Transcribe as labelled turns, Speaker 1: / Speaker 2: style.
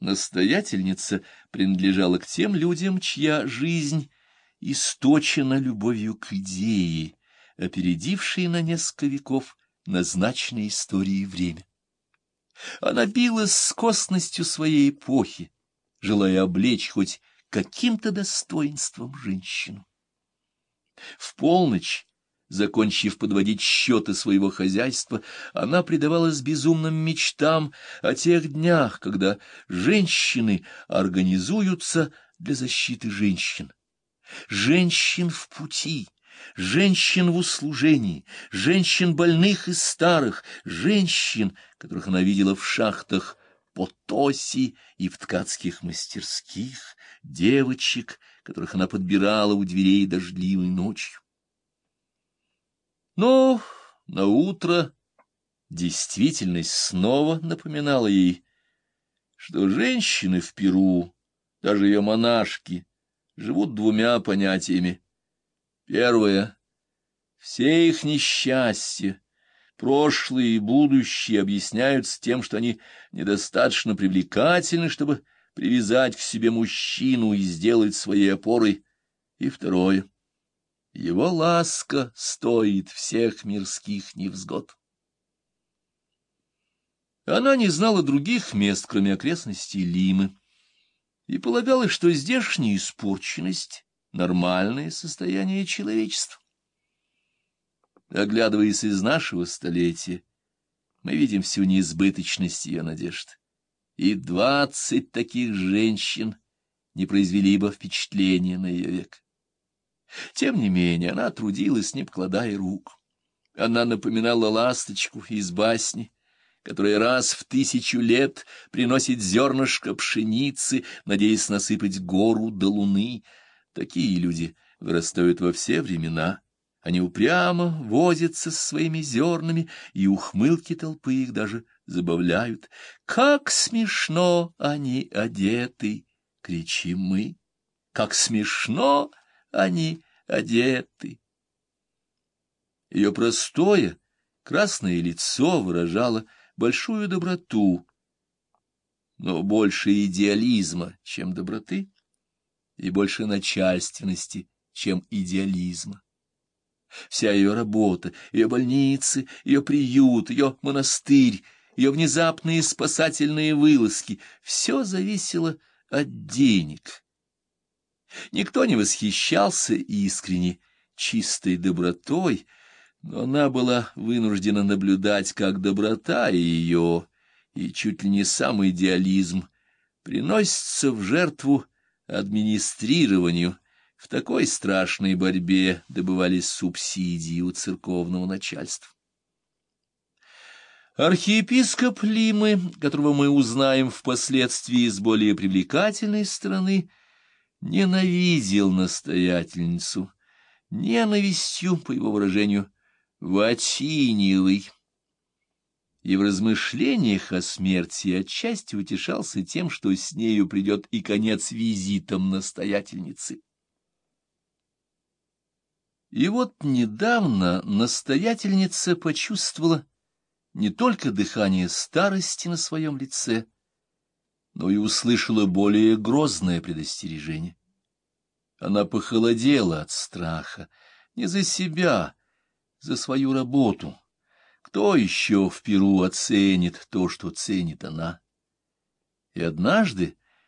Speaker 1: Настоятельница принадлежала к тем людям, чья жизнь источена любовью к идее, опередившей на несколько веков назначенной истории время. Она билась с косностью своей эпохи, желая облечь хоть каким-то достоинством женщину. В полночь, закончив подводить счеты своего хозяйства, она предавалась безумным мечтам о тех днях, когда женщины организуются для защиты женщин. Женщин в пути, женщин в услужении, женщин больных и старых, женщин, которых она видела в шахтах Потоси и в ткацких мастерских, девочек, которых она подбирала у дверей дождливой ночью. Но на утро действительность снова напоминала ей, что женщины в Перу, даже ее монашки, живут двумя понятиями. Первое — все их несчастья, прошлое и будущее объясняются тем, что они недостаточно привлекательны, чтобы привязать к себе мужчину и сделать своей опорой. И второе — его ласка стоит всех мирских невзгод. Она не знала других мест, кроме окрестностей Лимы, и полагала, что здешняя испорченность — нормальное состояние человечества. Оглядываясь из нашего столетия, мы видим всю неизбыточность ее надежд. И двадцать таких женщин не произвели бы впечатления на ее век. Тем не менее, она трудилась, не покладая рук. Она напоминала ласточку из басни, которая раз в тысячу лет приносит зернышко пшеницы, надеясь насыпать гору до луны. Такие люди вырастают во все времена — они упрямо возятся с своими зернами, и ухмылки толпы их даже забавляют. «Как смешно они одеты!» — кричим мы. «Как смешно они одеты!» Ее простое, красное лицо выражало большую доброту, но больше идеализма, чем доброты, и больше начальственности, чем идеализма. Вся ее работа, ее больницы, ее приют, ее монастырь, ее внезапные спасательные вылазки — все зависело от денег. Никто не восхищался искренне чистой добротой, но она была вынуждена наблюдать, как доброта ее, и чуть ли не сам идеализм, приносится в жертву администрированию, в такой страшной борьбе добывались субсидии у церковного начальства. Архиепископ Лимы, которого мы узнаем впоследствии с более привлекательной стороны, ненавидел настоятельницу, ненавистью, по его выражению, Ватинилой. И в размышлениях о смерти отчасти утешался тем, что с нею придет и конец визитам настоятельницы. И вот недавно настоятельница почувствовала не только дыхание старости на своем лице, но и услышала более грозное предостережение. Она похолодела от страха, не за себя, за свою работу. Кто еще в Перу оценит то, что ценит она? И однажды